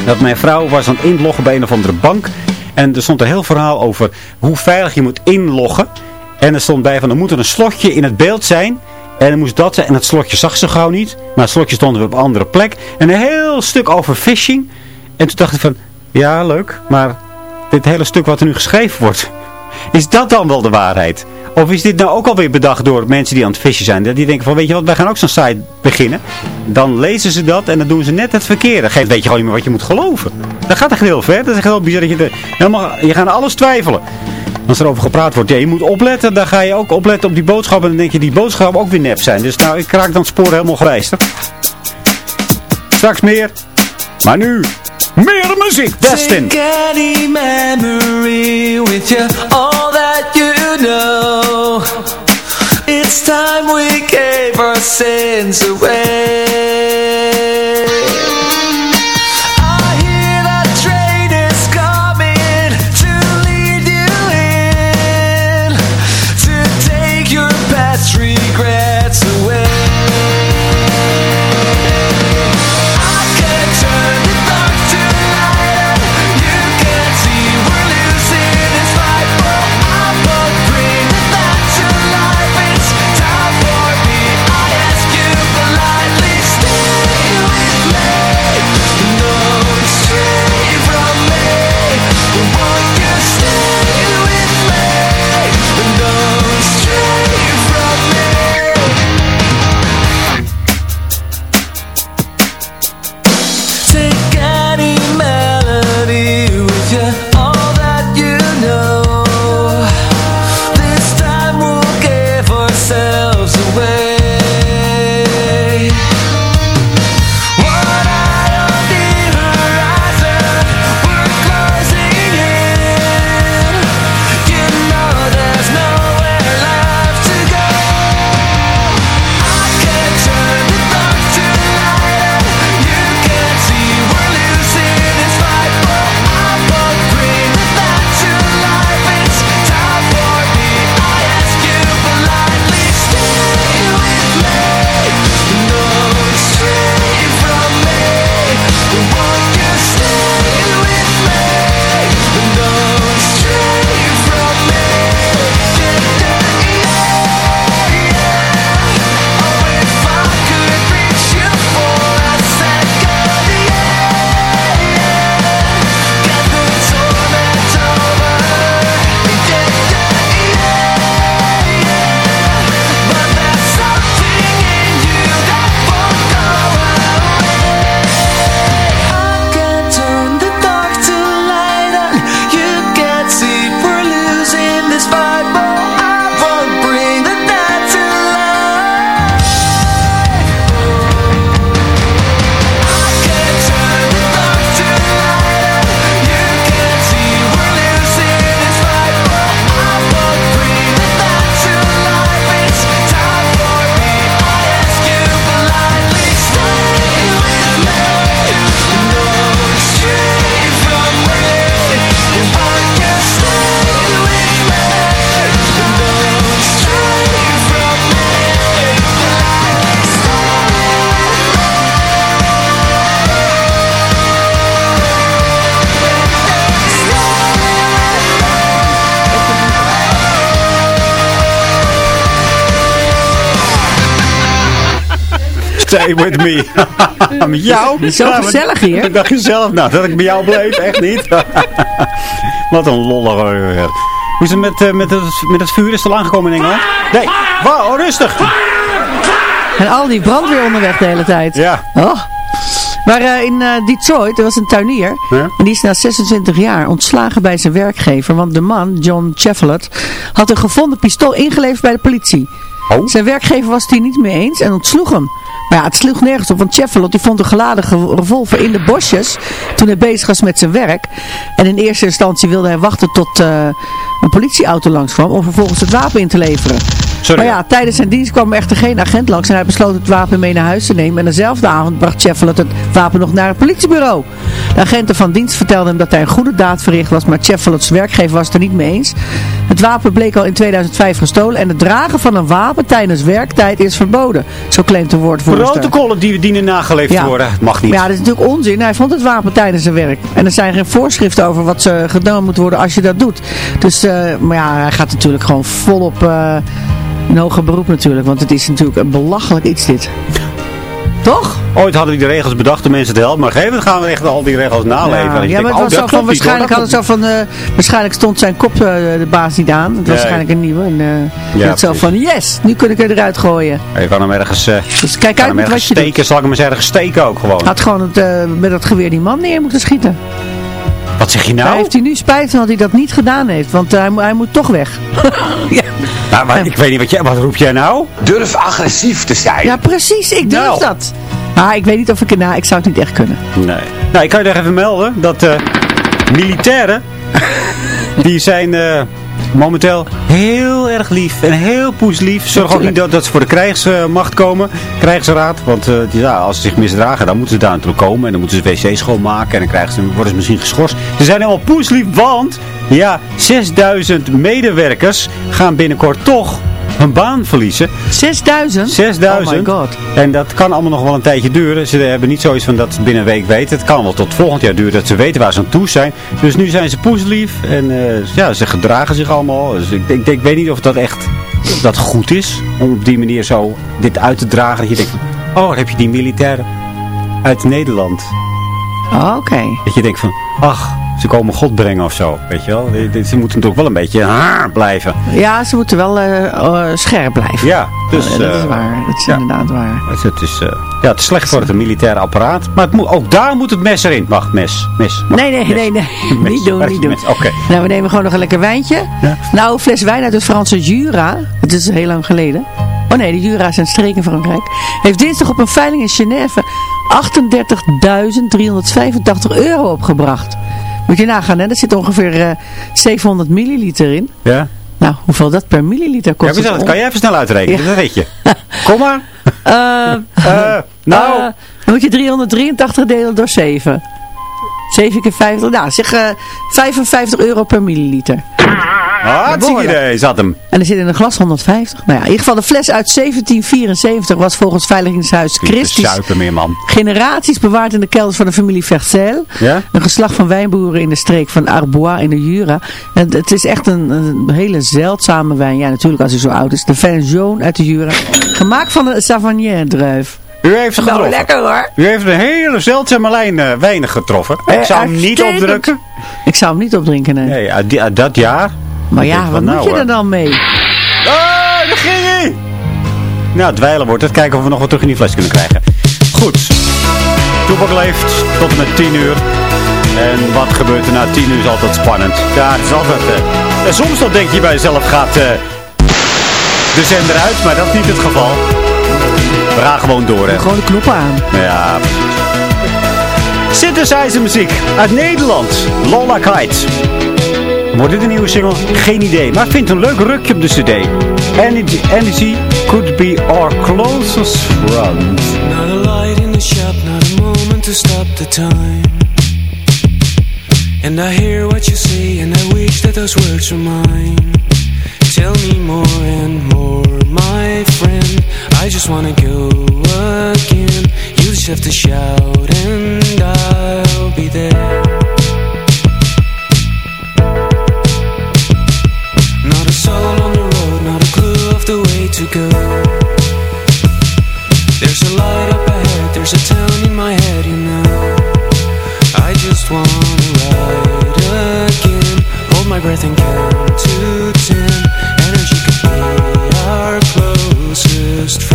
dat mijn vrouw was aan het inloggen bij een of andere bank. En er stond een heel verhaal over hoe veilig je moet inloggen. En er stond bij van er moet er een slotje in het beeld zijn. En dan moest dat zijn. En dat slotje zag ze gauw niet. Maar het slotje stond op een andere plek. En een heel stuk over phishing. En toen dacht ik van, ja leuk. Maar dit hele stuk wat er nu geschreven wordt. Is dat dan wel de waarheid? Of is dit nou ook alweer bedacht door mensen die aan het vissen zijn? Die denken van, weet je wat, wij gaan ook zo'n site beginnen. Dan lezen ze dat en dan doen ze net het verkeerde. Geef weet je gewoon wat je moet geloven. Dat gaat echt heel ver. Dat is echt heel bizar. Dat je, helemaal, je gaat alles twijfelen. Als er over gepraat wordt, ja, je moet opletten. Dan ga je ook opletten op die boodschappen. En dan denk je, die boodschappen ook weer nep zijn. Dus nou, ik raak dan het spoor helemaal grijster. Straks meer. Maar nu, meer muziek. Destin. Take memory with you, all that you know. It's time we gave our sins away. Stay with me. met jou? Zo Ja, gezellig hier. Ik dacht jezelf, nou, dat ik bij jou bleef, echt niet. Wat een lollige. Hoe is het met, eh, met, het, met het vuur? Is het al aangekomen in Engeland? Nee, wow, oh, rustig. En al die brandweer onderweg de hele tijd. Ja. Oh. Maar eh, in eh, Detroit, er was een tuinier. Ja. En die is na 26 jaar ontslagen bij zijn werkgever. Want de man, John Chevrolet, had een gevonden pistool ingeleverd bij de politie. Oh. Zijn werkgever was het hier niet mee eens en ontsloeg hem. Maar ja, het sloeg nergens op, want Chevrolet die vond een geladen ge- revolver in de bosjes toen hij bezig was met zijn werk. En in eerste instantie wilde hij wachten tot eh, een politieauto langskwam om vervolgens het wapen in te leveren. Sorry. Maar ja, tijdens zijn dienst kwam er echter geen agent langs en hij besloot het wapen mee naar huis te nemen. En dezelfde avond bracht Chevrolet het wapen nog naar het politiebureau. De agenten van dienst vertelden hem dat hij een goede daad verricht was, maar Chevrolets werkgever was het er niet mee eens. Het wapen bleek al in 2005 gestolen en het dragen van een wapen tijdens werktijd is verboden. Zo claimt de woordvoerder. Protocollen die dienen nageleefd te worden. Mag niet. Ja, dat is natuurlijk onzin. Hij vond het wapen tijdens zijn werk. En er zijn geen voorschriften over wat ze gedaan moet worden als je dat doet. Dus, eh, maar ja, hij gaat natuurlijk gewoon volop eh in hoger beroep natuurlijk. Want het is natuurlijk een belachelijk iets dit. Toch? Ooit hadden we die regels bedacht om mensen te helpen. Maar gegeven gaan we echt al die regels naleven. En Ja, ja, denkt, maar het oh, was zo van, niet, waarschijnlijk, dat hadden ze zo van, eh, waarschijnlijk stond zijn kop eh, de baas niet aan. Het was waarschijnlijk een nieuwe. En, eh, Ja, zo van, yes, nu kun ik er eruit gooien. Je kan hem ergens, Dus kijk uit met wat je doet. steken. Zal ik hem eens ergens steken ook gewoon. Had gewoon het, met dat geweer die man neer moeten schieten. Wat zeg je Daar nou? heeft hij nu spijt van dat hij dat niet gedaan heeft. Want hij, hij moet toch weg. ja. Nou, maar ik weet niet wat, jij, wat roep jij nou? Durf agressief te zijn. ja, precies. Ik durf Nou. dat. Maar ik weet niet of ik... Nou, ik zou het niet echt kunnen. Nee. Nou, ik kan je nog even melden dat eh, militairen, die zijn eh, momenteel heel erg lief en heel poeslief. Zorg ook niet dat, dat ze voor de krijgsmacht komen, krijgsraad. Want eh, ja, als ze zich misdragen, dan moeten ze daar naartoe komen. En dan moeten ze wc schoonmaken en dan krijgen ze, worden ze misschien geschorst. Ze zijn helemaal poeslief, want ja, 6000 medewerkers gaan binnenkort toch hun baan verliezen. 6000? 6000. Oh my god. En dat kan allemaal nog wel een tijdje duren. Ze hebben niet zoiets van dat ze binnen een week weten. Het kan wel tot volgend jaar duren dat ze weten waar ze aan toe zijn. Dus nu zijn ze poeslief. En eh, ja, ze gedragen zich allemaal. Dus ik, ik, ik weet niet of dat echt of dat goed is. Om op die manier zo dit uit te dragen. Dat je denkt, oh, dan heb je die militairen uit Nederland. Oh, Oké. Dat je denkt van, ach, ze komen God brengen of zo. Weet je wel. Ze moeten toch wel een beetje haar blijven. Ja, ze moeten wel eh, eh, scherp blijven. Ja, dus... Eh, dat is waar. Dat is ja. inderdaad waar. Het, het is, ja, het is slecht voor het militaire apparaat. Maar het moet, ook daar moet het mes erin. Wacht, mes. mes. Nee, nee, mes. nee, nee. Mes. niet doen, niet doen. Oké. Nou, we nemen gewoon nog een lekker wijntje. Ja. Nou, een fles wijn uit het Franse Jura. Het is heel lang geleden. Oh nee, de Jura zijn streken in Frankrijk. Heeft dinsdag op een veiling in Genève 38.385 euro opgebracht. Moet je nagaan, hè? Er zit ongeveer eh, 700 milliliter in. Ja? Nou, hoeveel dat per milliliter Ja, kost? maar dat kan jij even snel uitrekenen. Ja. Dat weet je. Kom maar. Eh, Eh, nou, eh, dan moet je 383 delen door 7. 7 keer 50, nou zeg eh 55 euro per milliliter. hartstikke idee, zat hem. En er zit in een glas 150. Nou ja, in ieder geval de fles uit 1774 was volgens Veiligingshuis Niet Christus meer, man. generaties bewaard in de kelders van de familie Vercel. Ja? Een geslacht van wijnboeren in de streek van Arbois in de Jura. En het is echt een, een hele zeldzame wijn. Ja, natuurlijk als hij zo oud is. De Jaune uit de Jura. Gemaakt van de Savagnin druif. U heeft ze Nou, getroffen. lekker hoor. U heeft een hele zeldzame lijn eh, wijnen getroffen. Ik zou hem niet opdrukken. Ik zou hem niet opdrinken, nee. Nee, uit dat jaar. Maar ja, wat van, moet nou, je er dan mee? Ah, daar ging hij! Nou, het dweilen wordt het. Kijken of we nog wat terug in die fles kunnen krijgen. Goed. Toepak leeft tot en met 10 uur. En wat gebeurt er na 10 uur is altijd spannend. Ja, het is altijd... eh, en soms dan denk je bij jezelf, gaat eh, de zender uit. Maar dat is niet het geval. We gaan gewoon door, hè. Gewoon de knoppen aan. Ja. Synthesizer muziek uit Nederland. Lola Kite. Wordt dit een nieuwe single? Geen idee. Maar ik vind het een leuk rukje op de cd. Energy, energy could be our closest friend. Not a light in the shop, not a moment to stop the time. And I hear what you say, and I wish that those words were mine. Tell me more and more, my friend. I just wanna go again. You just have to shout, and I'll be there. Not a soul on the road, not a clue of the way to go. There's a light up ahead, there's a town in my head, you know. I just wanna ride again. Hold my breath and count to ten our closest friend.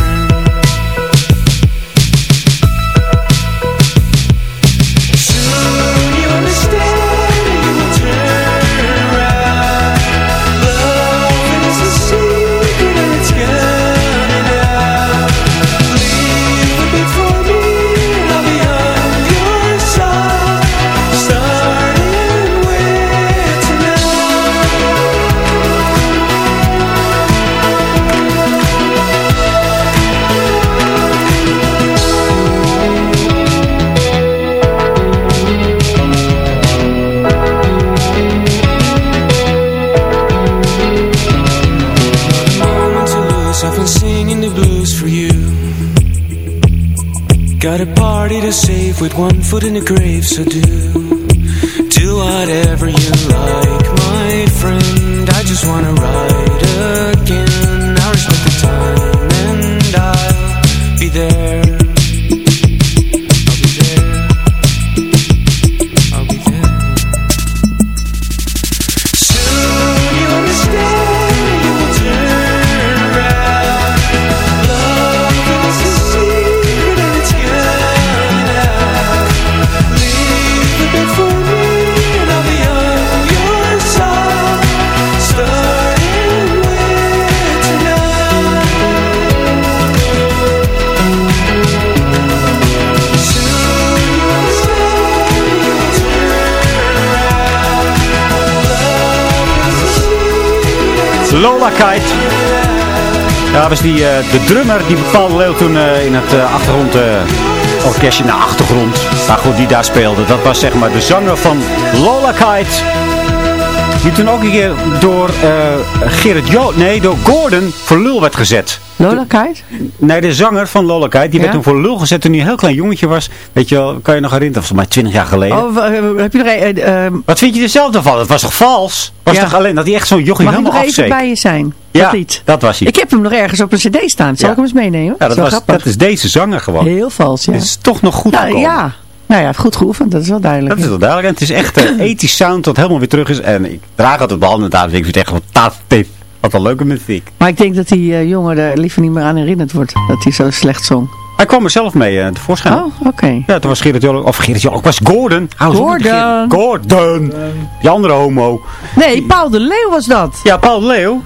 Got a party to save with one foot in the grave, so do do whatever you like, my friend. I just wanna ride again. I respect the time, and I'll be there. Lola Kite. Ja, was die, eh, de drummer die bepaalde leeuw toen eh, in het uh, achtergrond, orkestje naar achtergrond. Maar goed, die daar speelde. Dat was zeg maar de zanger van Lola Kite. Die toen ook een keer door eh, Gerrit Jo, nee, door Gordon voor lul werd gezet. Kite? Nee, de zanger van Kite, die Ja? werd toen voor lul gezet toen hij een heel klein jongetje was. Weet je wel, kan je nog herinneren, volgens mij 20 jaar geleden. Oh, wa- heb je nog een... eh, ehm, Wat vind je er zelf van? Het was toch vals? Was Ja. toch alleen dat hij echt zo'n jochie mag ik helemaal nog even afzeek? bij je zijn? Ja, Dat lied. dat was hij. Ik heb hem nog ergens op een cd staan. Zal Ja. ik hem eens meenemen? Ja, dat, is was, dat is deze zanger gewoon. Heel vals, ja. Het is toch nog goed nou, gekomen. ja. Nou ja, goed geoefend, dat is wel duidelijk. Dat is wel duidelijk. En het is echt een ethisch sound dat helemaal weer terug is. En ik draag op de handen en ik vind het echt fantastisch. Wat een leuke muziek. Maar ik denk dat die eh, jongen er liever niet meer aan herinnerd wordt. Dat hij zo slecht zong. Hij kwam er zelf mee uh, tevoorschijn. Oh, oké. Ja, toen was Gerrit Jolle, of Gerrit Jolle, was Gordon. Hou Gordon. Gordon. Die andere homo. Nee, Paul de Leeuw was dat. Ja, Paul de Leeuw.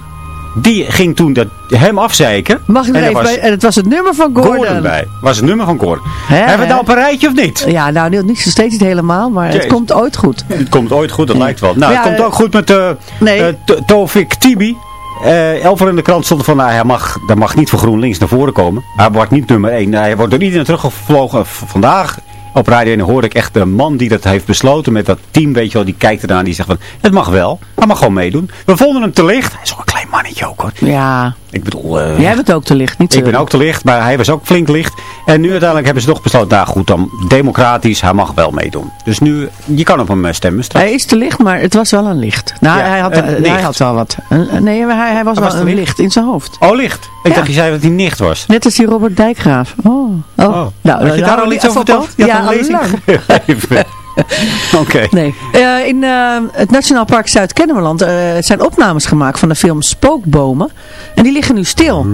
Die ging toen dat, hem afzeiken. Mag ik En even was bij? En het was het nummer van Gordon. Gordon bij. Was het nummer van Gordon. Hebben we het hè? nou op een rijtje of niet? Ja, nou niet, niet steeds niet helemaal, maar het komt ooit goed. Het komt ooit goed, dat lijkt wel. Nou, Ja, het komt eh, ook goed met uh, nee. Tovik Tibi. Uh, Elver in de krant stond van, nou, hij mag, dat mag niet voor GroenLinks naar voren komen. Hij wordt niet nummer 1. Hij wordt door iedereen teruggevlogen. V- Vandaag op Radio 1 hoorde ik echt de man die dat heeft besloten met dat team, weet je wel, die kijkt ernaar en die zegt van, het mag wel, hij mag gewoon meedoen. We vonden hem te licht. Hij is ook een klein mannetje ook hoor. Ja. Ik bedoel... Uh, Jij bent ook te licht, niet Ik ben ook te licht, maar hij was ook flink licht. En nu uiteindelijk hebben ze toch besloten, nou goed dan, democratisch, hij mag wel meedoen. Dus nu, je kan op hem eh, stemmen straks. Hij is te licht, maar het was wel een licht. Nou, Ja, hij, had, een hij had wel wat. Nee, maar hij, hij was Hij wel was een licht? licht in zijn hoofd. Oh, licht. Ik Ja. dacht, je zei dat hij nicht was. Net als die Robert Dijkgraaf. Oh. oh. Nou, Had je daar al iets over verteld? Ja, al lang. Oké. Nee. Eh, in eh, het Nationaal Park Zuid-Kennemerland eh, zijn opnames gemaakt van de film Spookbomen. En die liggen nu stil.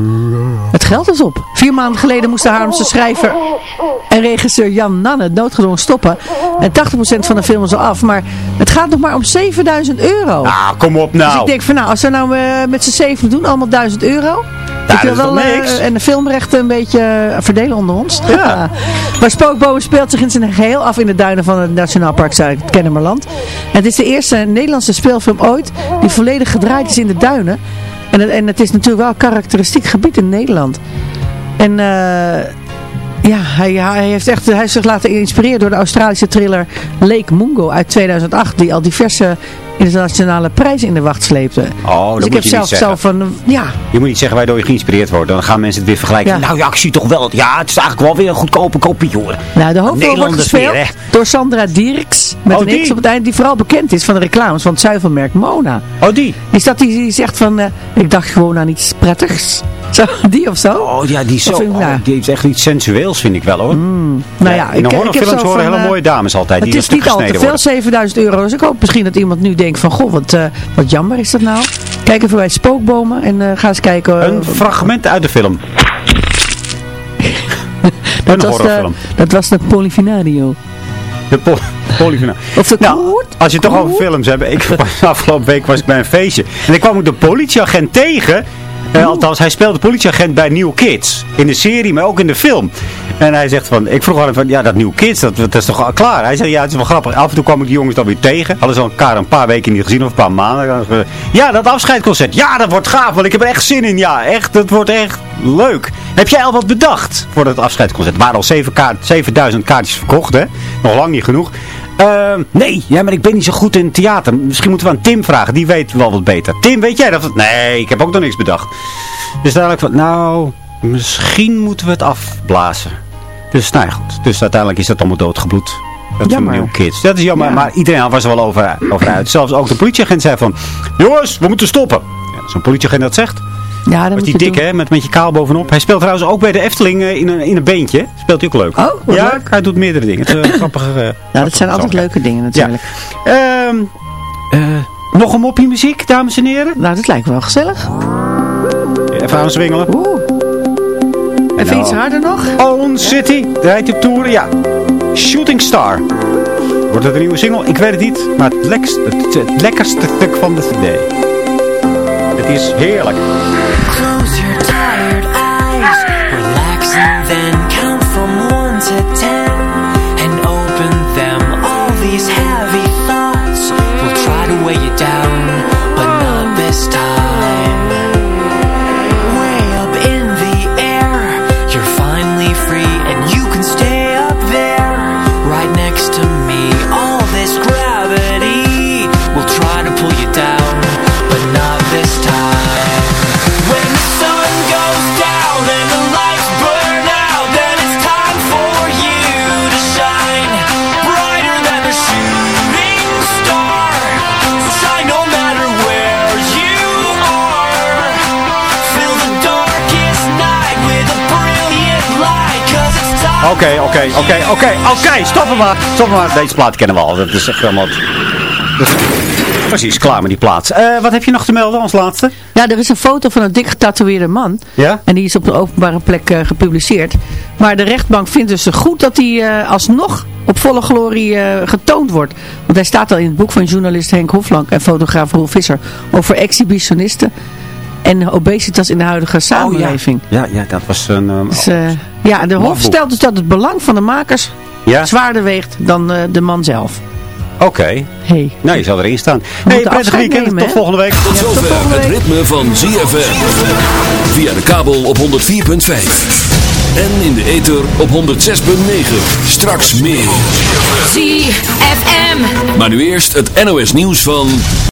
Het geld is op. Vier maanden geleden moest de Haarlemse schrijver en regisseur Jan Nanne het noodgedwongen stoppen. En 80% van de film is al af. Maar het gaat nog maar om 7000 euro. Ah, kom op nou. Dus ik denk van nou, als we nou met z'n zeven doen, allemaal 1000 euro. ik wil dat is wel niks? en de filmrechten een beetje verdelen onder ons. Ja. maar Spookbomen speelt zich in zijn geheel af in de duinen van het Nationaal Park Zuid-Kennemerland. En het is de eerste Nederlandse speelfilm ooit die volledig gedraaid is in de duinen. En, het- en het is natuurlijk wel een karakteristiek gebied in Nederland. En eh, ja, hij, hij, heeft echt, hij heeft zich laten inspireren door de Australische thriller Lake Mungo uit 2008. Die al diverse internationale prijzen in de wacht sleepte. Oh, dus dat ik moet heb je zelf niet zo zeggen. van, ja, Je moet niet zeggen waardoor je geïnspireerd wordt. Dan gaan mensen het weer vergelijken. Ja. Nou ja, ik zie toch wel. Ja, het is eigenlijk wel weer een goedkope kopie hoor. Nou, de hoofdrol wordt gespeeld weer, door Sandra Dierks. Met Oh, een die? X op het eind. Die vooral bekend is van de reclames van het zuivelmerk Mona. Oh, die? Die, staat, die, die zegt van, eh, ik dacht gewoon aan iets prettigs. Zo, die of zo. Oh ja, die, is zo, Dat oh, nou, die is echt iets sensueels vind ik wel hoor. nou ja, in de horrorfilms horen hele eh, mooie dames altijd. Het die is dat niet al te veel, worden. 7000 euro. Dus ik hoop misschien dat iemand nu denkt van, goh, wat, eh, wat jammer is dat nou. Kijk even bij Spookbomen en eh, ga eens kijken. eh, Een fragment uit de film. dat, een was de, dat was de Polifinario. De. Of de Nou, als je toch over films hebt. Ik, afgelopen week was ik bij een feestje. En ik kwam ook de politieagent tegen. Eh, althans, hij speelde politieagent bij New Kids. In de serie, maar ook in de film. En hij zegt van, ik vroeg aan hem van, ja, dat New Kids, dat, dat is toch al klaar? Hij zei, ja, het is wel grappig. Af en toe kwam ik die jongens dan weer tegen. Hadden ze elkaar een paar weken niet gezien of een paar maanden. Ja, dat afscheidconcert. Ja, dat wordt gaaf, want ik heb er echt zin in. Ja, echt, dat wordt echt leuk. Heb jij al wat bedacht voor dat afscheidsconcert? Er waren al zeven kaart, 7000 kaartjes verkocht, hè? Nog lang niet genoeg. Ehm, nee, ja, maar ik ben niet zo goed in theater. Misschien moeten we aan Tim vragen, die weet wel wat beter. Tim, weet jij dat? Nee, ik heb ook nog niks bedacht. Dus dadelijk van, nou, misschien moeten we het afblazen. Dus nou ja, goed. Dus uiteindelijk is dat allemaal doodgebloed. Dat Jammer. New Kids. Dat is jammer, Ja. maar iedereen was er wel over, over uit. Zelfs ook de politieagent zei van, jongens, we moeten stoppen. Ja, Zo'n politieagent dat zegt. Ja, dat die dik, hè, met, met je kaal bovenop. Hij speelt trouwens ook bij de Efteling eh, in, een, in een beentje. Speelt hij ook leuk. Oh, ja, leuk. hij doet meerdere dingen. Het is een grappige... eh, Ja, dat zijn altijd leuke dingen natuurlijk. Ehm, eh, nog een moppie muziek, dames en heren? Nou, dat lijkt me wel gezellig. Even aan zwingelen. Oeh. Even Nou. iets harder nog. Own City, draait de toeren, ja. Shooting Star. Wordt het een nieuwe single? Ik weet het niet, maar het, lekkerste, het, het lekkerste stuk van de cd. Het is heerlijk. Oké, oké, oké, oké, oké, stoppen maar. Stoppen maar. Deze plaat kennen we al. Dat is echt helemaal... is- Precies, klaar met die plaat. Eh, wat heb je nog te melden als laatste? Ja, er is een foto van een dik getatoeëerde man. Ja? En die is op een openbare plek eh, gepubliceerd. Maar de rechtbank vindt dus goed dat hij eh, alsnog op volle glorie getoond wordt. Want hij staat al in het boek van journalist Henk Hoflank en fotograaf Roel Visser over exhibitionisten en obesitas in de huidige samenleving. Ja, ja, dat was een... ehm, Dus, eh, ja, de Hof stelt dus dat het belang van de makers Ja? zwaarder weegt dan eh, de man zelf. Oké. Hey. Nou, je zal erin staan. hey, prettig weekend. nemen, Tot volgende week. Tot zover volgende het ritme van ZFM. Via de kabel op 104.5. En in de ether op 106.9. Straks meer. ZFM. Maar nu eerst het NOS nieuws van...